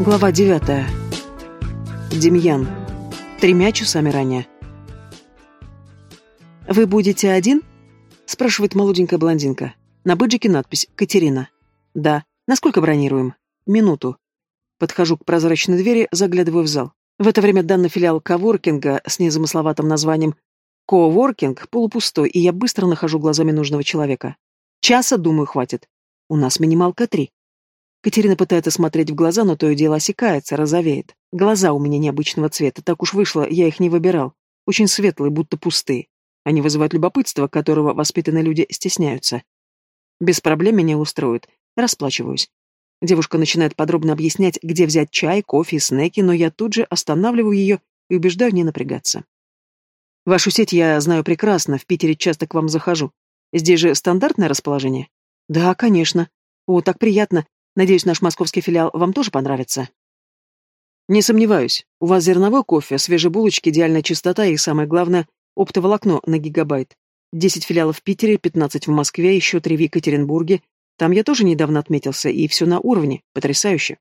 Глава девятая. Демьян. Тремя часами ранее. «Вы будете один?» — спрашивает молоденькая блондинка. На бэджике надпись «Катерина». «Да». «Насколько бронируем?» «Минуту». Подхожу к прозрачной двери, заглядываю в зал. В это время данный филиал коворкинга с незамысловатым названием «Коворкинг» полупустой, и я быстро нахожу глазами нужного человека. Часа, думаю, хватит. У нас минималка три. Катерина пытается смотреть в глаза, но то и дело осекается, розовеет. Глаза у меня необычного цвета, так уж вышло, я их не выбирал. Очень светлые, будто пустые. Они вызывают любопытство, которого воспитанные люди стесняются. Без проблем меня устроит. Расплачиваюсь. Девушка начинает подробно объяснять, где взять чай, кофе и снеки, но я тут же останавливаю ее и убеждаю не напрягаться. Вашу сеть я знаю прекрасно, в Питере часто к вам захожу. Здесь же стандартное расположение? Да, конечно. О, так приятно. Надеюсь, наш московский филиал вам тоже понравится. Не сомневаюсь. У вас зерновой кофе, свежие булочки, идеальная чистота и, самое главное, оптоволокно на гигабайт. Десять филиалов в Питере, пятнадцать в Москве, еще три в Екатеринбурге. Там я тоже недавно отметился, и все на уровне. Потрясающе.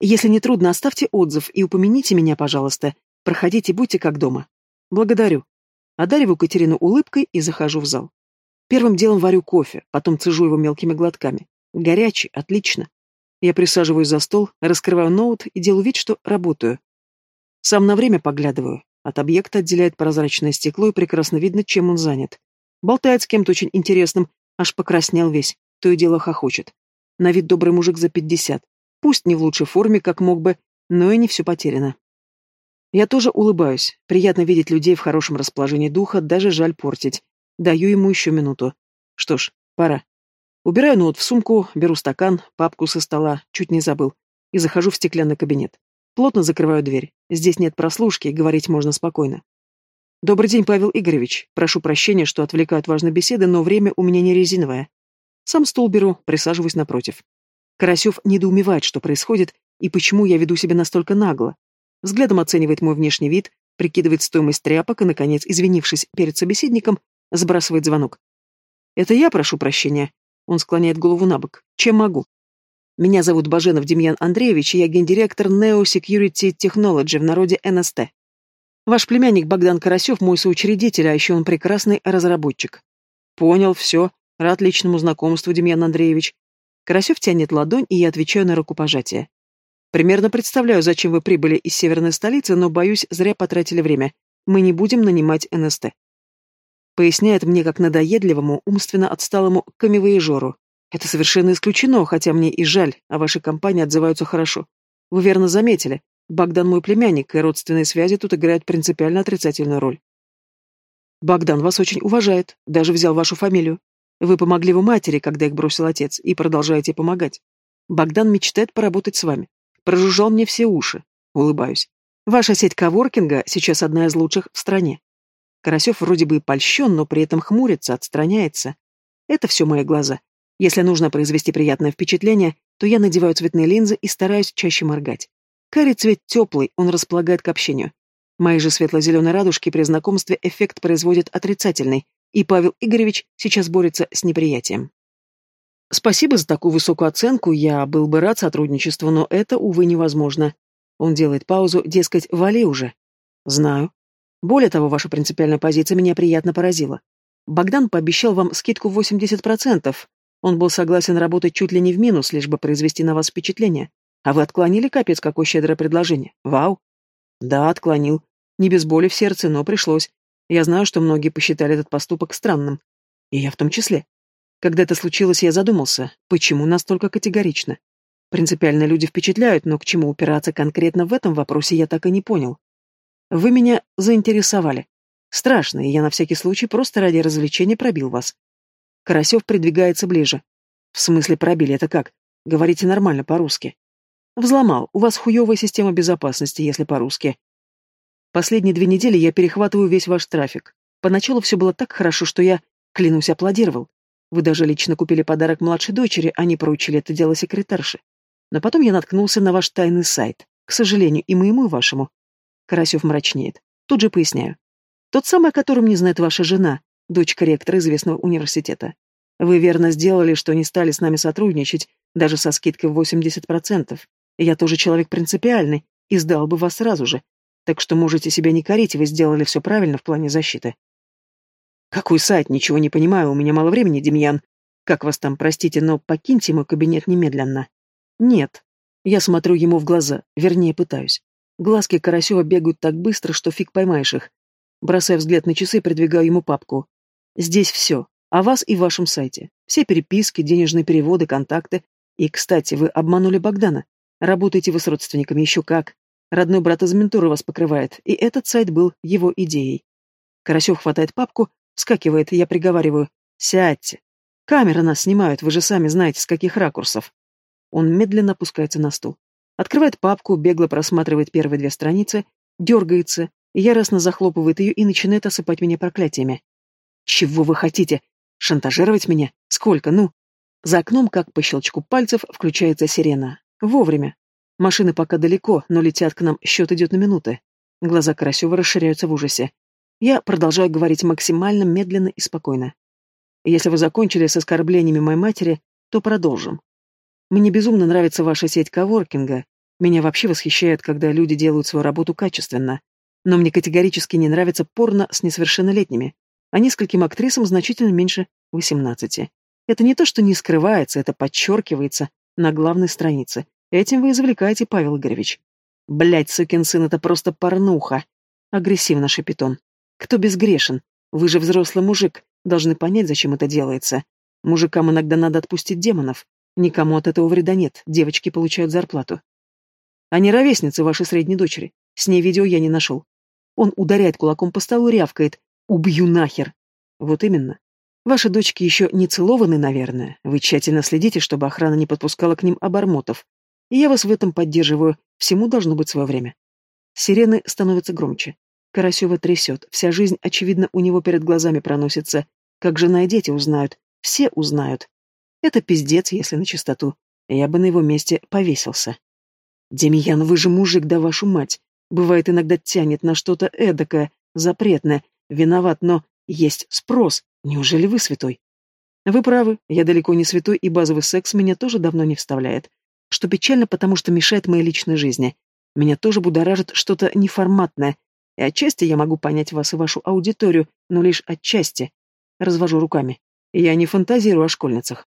Если не трудно, оставьте отзыв и упомяните меня, пожалуйста. Проходите, будьте как дома. Благодарю. Одариваю Катерину улыбкой и захожу в зал. Первым делом варю кофе, потом цежу его мелкими глотками. Горячий, отлично. Я присаживаюсь за стол, раскрываю ноут и делаю вид, что работаю. Сам на время поглядываю. От объекта отделяет прозрачное стекло, и прекрасно видно, чем он занят. Болтает с кем-то очень интересным, аж покраснел весь, то и дело хохочет. На вид добрый мужик за пятьдесят. Пусть не в лучшей форме, как мог бы, но и не все потеряно. Я тоже улыбаюсь. Приятно видеть людей в хорошем расположении духа, даже жаль портить. Даю ему еще минуту. Что ж, пора. Убираю ноут в сумку, беру стакан, папку со стола, чуть не забыл, и захожу в стеклянный кабинет. Плотно закрываю дверь. Здесь нет прослушки, говорить можно спокойно. Добрый день, Павел Игоревич. Прошу прощения, что отвлекаю от важной беседы, но время у меня не резиновое. Сам стул беру, присаживаюсь напротив. Карасев недоумевает, что происходит и почему я веду себя настолько нагло. Взглядом оценивает мой внешний вид, прикидывает стоимость тряпок и, наконец, извинившись перед собеседником, сбрасывает звонок. «Это я прошу прощения», он склоняет голову на бок. Чем могу? Меня зовут Баженов Демьян Андреевич, и я гендиректор Neo Security Technology в народе НСТ. Ваш племянник Богдан Карасев мой соучредитель, а еще он прекрасный разработчик. Понял, все. Рад личному знакомству, Демьян Андреевич. Карасев тянет ладонь, и я отвечаю на рукопожатие. Примерно представляю, зачем вы прибыли из северной столицы, но, боюсь, зря потратили время. Мы не будем нанимать НСТ. Поясняет мне как надоедливому, умственно отсталому камевоежору. Это совершенно исключено, хотя мне и жаль, а ваши компании отзываются хорошо. Вы верно заметили, Богдан мой племянник, и родственные связи тут играют принципиально отрицательную роль. Богдан вас очень уважает, даже взял вашу фамилию. Вы помогли его матери, когда их бросил отец, и продолжаете помогать. Богдан мечтает поработать с вами. Прожужжал мне все уши. Улыбаюсь. Ваша сеть коворкинга сейчас одна из лучших в стране. Карасев вроде бы и польщен, но при этом хмурится, отстраняется. Это все мои глаза. Если нужно произвести приятное впечатление, то я надеваю цветные линзы и стараюсь чаще моргать. Карий цвет теплый, он располагает к общению. Мои же светло-зеленые радужки при знакомстве эффект производят отрицательный, и Павел Игоревич сейчас борется с неприятием. Спасибо за такую высокую оценку, я был бы рад сотрудничеству, но это, увы, невозможно. Он делает паузу, дескать, вали уже. Знаю. Более того, ваша принципиальная позиция меня приятно поразила. Богдан пообещал вам скидку в 80%. Он был согласен работать чуть ли не в минус, лишь бы произвести на вас впечатление. А вы отклонили, капец, какое щедрое предложение. Вау. Да, отклонил. Не без боли в сердце, но пришлось. Я знаю, что многие посчитали этот поступок странным. И я в том числе. Когда это случилось, я задумался, почему настолько категорично. Принципиально люди впечатляют, но к чему упираться конкретно в этом вопросе я так и не понял. Вы меня заинтересовали. Страшно, и я на всякий случай просто ради развлечения пробил вас. Карасев придвигается ближе. В смысле пробили, это как? Говорите нормально по-русски. Взломал. У вас хуевая система безопасности, если по-русски. Последние две недели я перехватываю весь ваш трафик. Поначалу все было так хорошо, что я, клянусь, аплодировал. Вы даже лично купили подарок младшей дочери, а не поручили это дело секретарше. Но потом я наткнулся на ваш тайный сайт. К сожалению, и моему, и вашему. Карасев мрачнеет. Тут же поясняю. Тот самый, о котором не знает ваша жена, дочка ректора известного университета. Вы верно сделали, что не стали с нами сотрудничать, даже со скидкой в 80%. Я тоже человек принципиальный и сдал бы вас сразу же. Так что можете себя не корить, вы сделали все правильно в плане защиты. Какой сайт? Ничего не понимаю, у меня мало времени, Демьян. Как вас там, простите, но покиньте мой кабинет немедленно. Нет. Я смотрю ему в глаза, вернее, пытаюсь. Глазки Карасева бегают так быстро, что фиг поймаешь их. Бросая взгляд на часы, придвигаю ему папку. Здесь все. О вас и вашем сайте. Все переписки, денежные переводы, контакты. И, кстати, вы обманули Богдана. Работаете вы с родственниками, еще как. Родной брат из ментуры вас покрывает, и этот сайт был его идеей. Карасев хватает папку, вскакивает, и я приговариваю. «Сядьте. Камеры нас снимают, вы же сами знаете, с каких ракурсов». Он медленно опускается на стул. Открывает папку, бегло просматривает первые две страницы, дергается, яростно захлопывает ее и начинает осыпать меня проклятиями. «Чего вы хотите? Шантажировать меня? Сколько, ну?» За окном, как по щелчку пальцев, включается сирена. Вовремя. Машины пока далеко, но летят к нам, счет идет на минуты. Глаза Карасева расширяются в ужасе. Я продолжаю говорить максимально медленно и спокойно. Если вы закончили с оскорблениями моей матери, то продолжим. Мне безумно нравится ваша сеть коворкинга. Меня вообще восхищает, когда люди делают свою работу качественно. Но мне категорически не нравится порно с несовершеннолетними, а нескольким актрисам значительно меньше 18. Это не то, что не скрывается, это подчеркивается на главной странице. Этим вы извлекаете, Павел Игоревич. Блять, сукин сын, это просто порнуха. Агрессивно шепит он. Кто безгрешен? Вы же взрослый мужик, должны понять, зачем это делается. Мужикам иногда надо отпустить демонов. Никому от этого вреда нет, девочки получают зарплату. Они ровесницы вашей средней дочери. С ней видео я не нашел. Он ударяет кулаком по столу, рявкает. «Убью нахер!» Вот именно. Ваши дочки еще не целованы, наверное. Вы тщательно следите, чтобы охрана не подпускала к ним обормотов. И я вас в этом поддерживаю. Всему должно быть свое время. Сирены становятся громче. Карасева трясет. Вся жизнь, очевидно, у него перед глазами проносится. Как жена и дети узнают. Все узнают. Это пиздец, если на чистоту. Я бы на его месте повесился. Демьян, вы же мужик, да вашу мать. Бывает, иногда тянет на что-то эдакое, запретное. Виноват, но есть спрос. Неужели вы святой? Вы правы, я далеко не святой, и базовый секс меня тоже давно не вставляет. Что печально, потому что мешает моей личной жизни. Меня тоже будоражит что-то неформатное. И отчасти я могу понять вас и вашу аудиторию, но лишь отчасти. Развожу руками. Я не фантазирую о школьницах.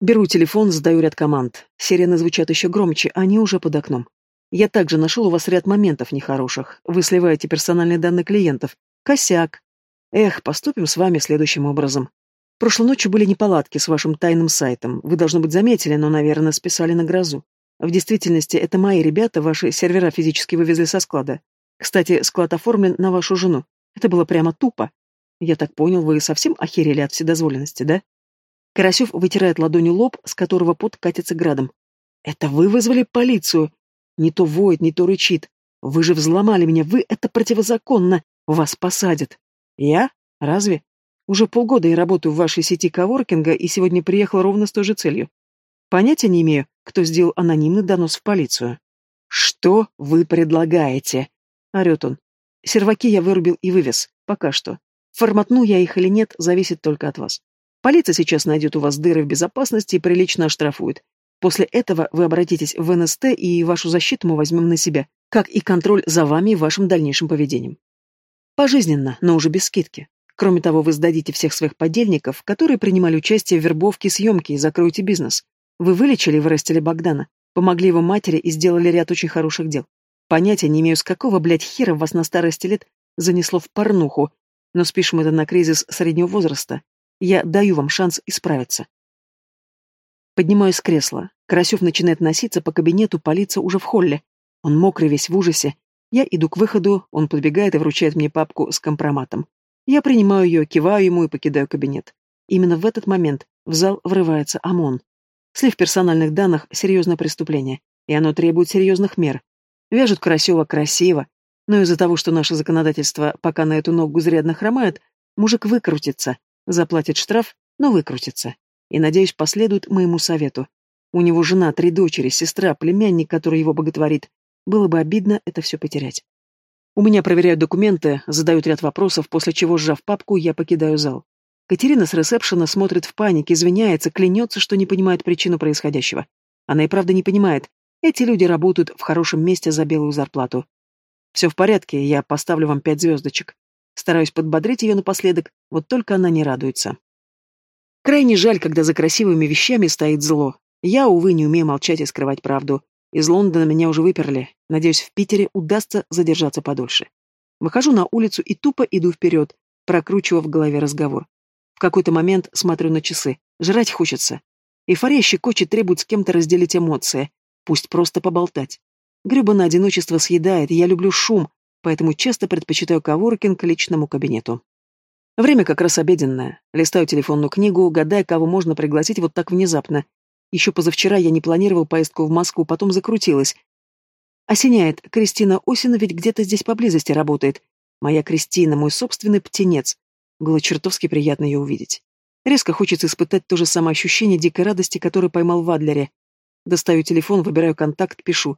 Беру телефон, задаю ряд команд. Сирены звучат еще громче, они уже под окном. Я также нашел у вас ряд моментов нехороших. Вы сливаете персональные данные клиентов. Косяк. Эх, поступим с вами следующим образом. Прошлой ночью были неполадки с вашим тайным сайтом. Вы, должно быть, заметили, но, наверное, списали на грозу. В действительности, это мои ребята ваши сервера физически вывезли со склада. Кстати, склад оформлен на вашу жену. Это было прямо тупо. Я так понял, вы совсем охерели от вседозволенности, да? Карасев вытирает ладонью лоб, с которого пот катится градом. «Это вы вызвали полицию?» Не то воет, не то рычит. «Вы же взломали меня, вы — это противозаконно! Вас посадят!» «Я? Разве? Уже полгода я работаю в вашей сети коворкинга и сегодня приехал ровно с той же целью. Понятия не имею, кто сделал анонимный донос в полицию». «Что вы предлагаете?» — орет он. «Серваки я вырубил и вывез. Пока что. Форматну я их или нет, зависит только от вас. Полиция сейчас найдет у вас дыры в безопасности и прилично оштрафует. После этого вы обратитесь в НСТ, и вашу защиту мы возьмем на себя, как и контроль за вами и вашим дальнейшим поведением. Пожизненно, но уже без скидки. Кроме того, вы сдадите всех своих подельников, которые принимали участие в вербовке и съемке, и закроете бизнес. Вы вылечили и вырастили Богдана, помогли его матери и сделали ряд очень хороших дел. Понятия не имею, с какого, блядь, хера вас на старости лет занесло в порнуху, но спишем это на кризис среднего возраста, я даю вам шанс исправиться. Поднимаюсь с кресла. Карасев начинает носиться по кабинету, полиция уже в холле. Он мокрый, весь в ужасе. Я иду к выходу, он подбегает и вручает мне папку с компроматом. Я принимаю ее, киваю ему и покидаю кабинет. Именно в этот момент в зал врывается ОМОН. Слив персональных данных – серьезное преступление, и оно требует серьезных мер. Вяжут Карасева красиво, но из-за того, что наше законодательство пока на эту ногу зрядно хромает, мужик выкрутится, Заплатит штраф, но выкрутится. И, надеюсь, последует моему совету. У него жена, три дочери, сестра, племянник, который его боготворит. Было бы обидно это все потерять. У меня проверяют документы, задают ряд вопросов, после чего, сжав папку, я покидаю зал. Катерина с ресепшена смотрит в панике, извиняется, клянется, что не понимает причину происходящего. Она и правда не понимает, Эти люди работают в хорошем месте за белую зарплату. Все в порядке, я поставлю вам пять звездочек. Стараюсь подбодрить ее напоследок, вот только она не радуется. Крайне жаль, когда за красивыми вещами стоит зло. Я, увы, не умею молчать и скрывать правду. Из Лондона меня уже выперли. Надеюсь, в Питере удастся задержаться подольше. Выхожу на улицу и тупо иду вперед, прокручивая в голове разговор. В какой-то момент смотрю на часы. Жрать хочется. Эйфория щекочет, требует с кем-то разделить эмоции. Пусть просто поболтать. Гребаное одиночество съедает, я люблю шум, поэтому часто предпочитаю коворкинг личному кабинету. Время как раз обеденное. Листаю телефонную книгу, гадая, кого можно пригласить вот так внезапно. Еще позавчера я не планировал поездку в Москву, потом закрутилась. Осеняет, Кристина Осина ведь где-то здесь поблизости работает. Моя Кристина, мой собственный птенец. Было чертовски приятно ее увидеть. Резко хочется испытать то же самое ощущение дикой радости, которое поймал в Адлере. Достаю телефон, выбираю контакт, пишу.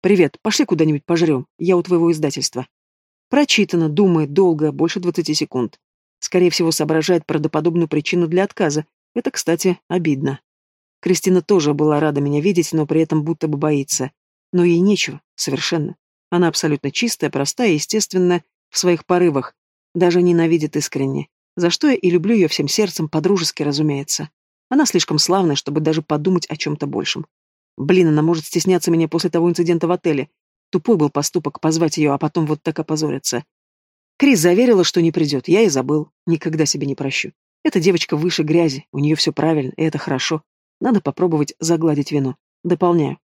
«Привет, пошли куда-нибудь пожрем. Я у твоего издательства». Прочитано, думает, долго, больше двадцати секунд. Скорее всего, соображает правдоподобную причину для отказа. Это, кстати, обидно. Кристина тоже была рада меня видеть, но при этом будто бы боится. Но ей нечего, совершенно. Она абсолютно чистая, простая и естественная в своих порывах. Даже ненавидит искренне. За что я и люблю ее всем сердцем, по-дружески, разумеется. Она слишком славная, чтобы даже подумать о чем-то большем. Блин, она может стесняться меня после того инцидента в отеле. Тупой был поступок позвать ее, а потом вот так опозориться. Крис заверила, что не придет. Я и забыл. Никогда себе не прощу. Эта девочка выше грязи, у нее все правильно, и это хорошо. Надо попробовать загладить вину. Дополняю.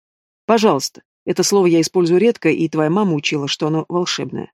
Пожалуйста. Это слово я использую редко, и твоя мама учила, что оно волшебное.